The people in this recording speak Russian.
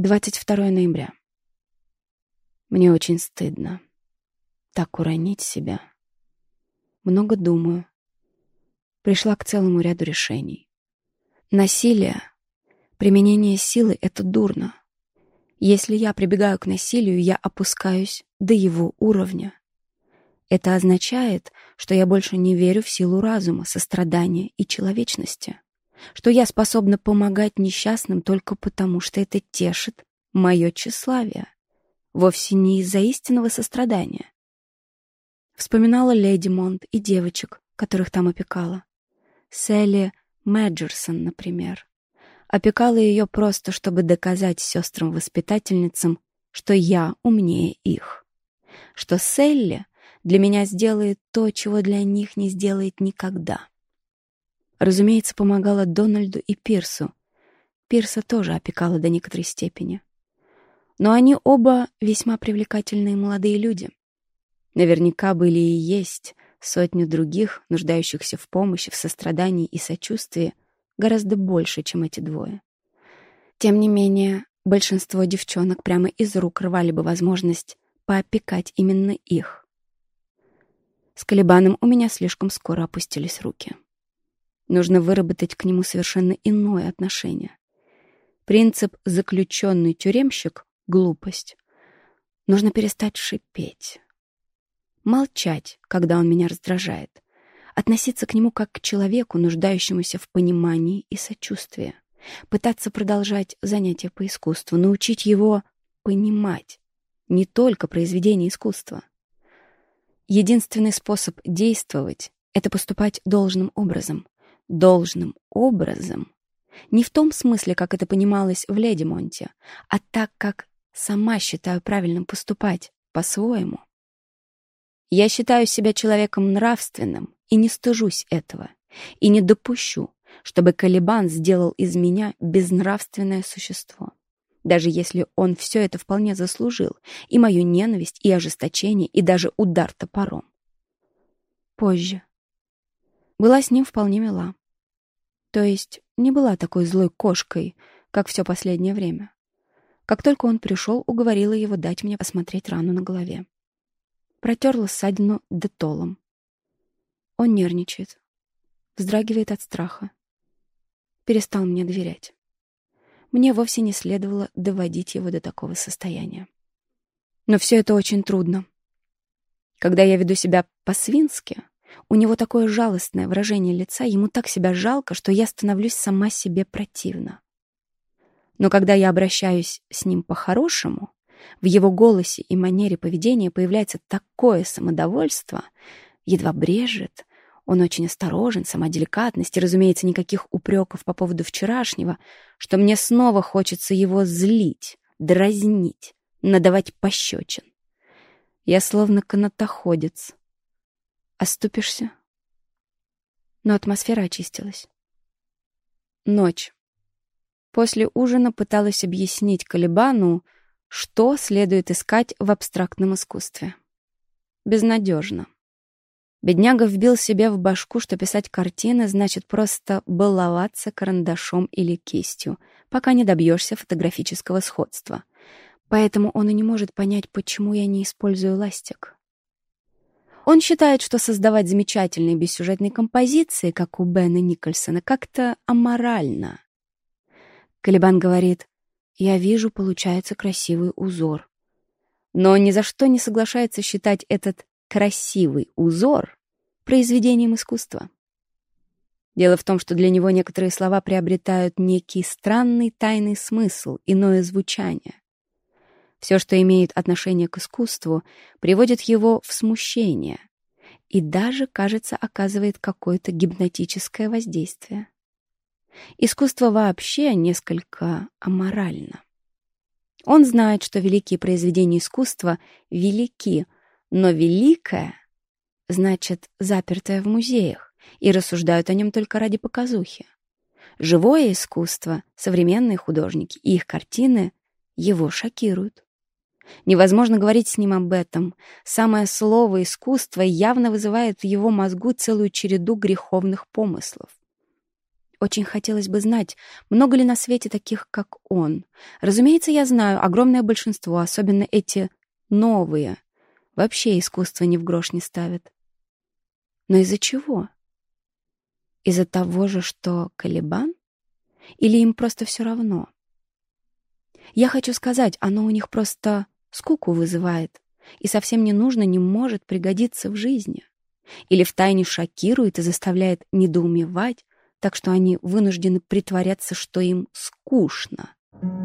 22 ноября. Мне очень стыдно. Так уронить себя. Много думаю. Пришла к целому ряду решений. Насилие, применение силы — это дурно. Если я прибегаю к насилию, я опускаюсь до его уровня. Это означает, что я больше не верю в силу разума, сострадания и человечности, что я способна помогать несчастным только потому, что это тешит мое тщеславие, вовсе не из-за истинного сострадания. Вспоминала леди Монт и девочек, которых там опекала. Селли Мэджерсон, например. Опекала ее просто, чтобы доказать сестрам-воспитательницам, что я умнее их. Что Селли для меня сделает то, чего для них не сделает никогда. Разумеется, помогала Дональду и Пирсу. Пирса тоже опекала до некоторой степени. Но они оба весьма привлекательные молодые люди. Наверняка были и есть сотню других, нуждающихся в помощи, в сострадании и сочувствии, гораздо больше, чем эти двое. Тем не менее, большинство девчонок прямо из рук рвали бы возможность поопекать именно их. С Калибаном у меня слишком скоро опустились руки. Нужно выработать к нему совершенно иное отношение. Принцип «заключенный тюремщик» — глупость. Нужно перестать шипеть. Молчать, когда он меня раздражает. Относиться к нему как к человеку, нуждающемуся в понимании и сочувствии. Пытаться продолжать занятия по искусству, научить его понимать не только произведение искусства. Единственный способ действовать — это поступать должным образом. Должным образом. Не в том смысле, как это понималось в Леди Монте, а так, как сама считаю правильным поступать, по-своему. Я считаю себя человеком нравственным и не стыжусь этого, и не допущу, чтобы Калибан сделал из меня безнравственное существо даже если он все это вполне заслужил, и мою ненависть, и ожесточение, и даже удар топором. Позже. Была с ним вполне мила. То есть не была такой злой кошкой, как все последнее время. Как только он пришел, уговорила его дать мне посмотреть рану на голове. Протерла ссадину детолом. Он нервничает, вздрагивает от страха. Перестал мне доверять мне вовсе не следовало доводить его до такого состояния. Но все это очень трудно. Когда я веду себя по-свински, у него такое жалостное выражение лица, ему так себя жалко, что я становлюсь сама себе противна. Но когда я обращаюсь с ним по-хорошему, в его голосе и манере поведения появляется такое самодовольство, едва брежет, он очень осторожен, сама деликатность и, разумеется, никаких упреков по поводу вчерашнего, что мне снова хочется его злить, дразнить, надавать пощечин. Я словно канатоходец. Оступишься? Но атмосфера очистилась. Ночь. После ужина пыталась объяснить Калибану, что следует искать в абстрактном искусстве. Безнадежно. Бедняга вбил себе в башку, что писать картины значит просто баловаться карандашом или кистью, пока не добьешься фотографического сходства. Поэтому он и не может понять, почему я не использую ластик. Он считает, что создавать замечательные бессюжетные композиции, как у Бена Никольсона, как-то аморально. Калибан говорит, «Я вижу, получается красивый узор». Но ни за что не соглашается считать этот красивый узор произведением искусства. Дело в том, что для него некоторые слова приобретают некий странный тайный смысл, иное звучание. Все, что имеет отношение к искусству, приводит его в смущение и даже, кажется, оказывает какое-то гипнотическое воздействие. Искусство вообще несколько аморально. Он знает, что великие произведения искусства велики — но великое значит запертое в музеях, и рассуждают о нем только ради показухи. Живое искусство, современные художники и их картины его шокируют. Невозможно говорить с ним об этом. Самое слово «искусство» явно вызывает в его мозгу целую череду греховных помыслов. Очень хотелось бы знать, много ли на свете таких, как он. Разумеется, я знаю, огромное большинство, особенно эти новые, вообще искусство ни в грош не ставят. Но из-за чего? Из-за того же, что Калибан? Или им просто все равно? Я хочу сказать, оно у них просто скуку вызывает и совсем не нужно, не может пригодиться в жизни. Или втайне шокирует и заставляет недоумевать, так что они вынуждены притворяться, что им скучно. Thank you.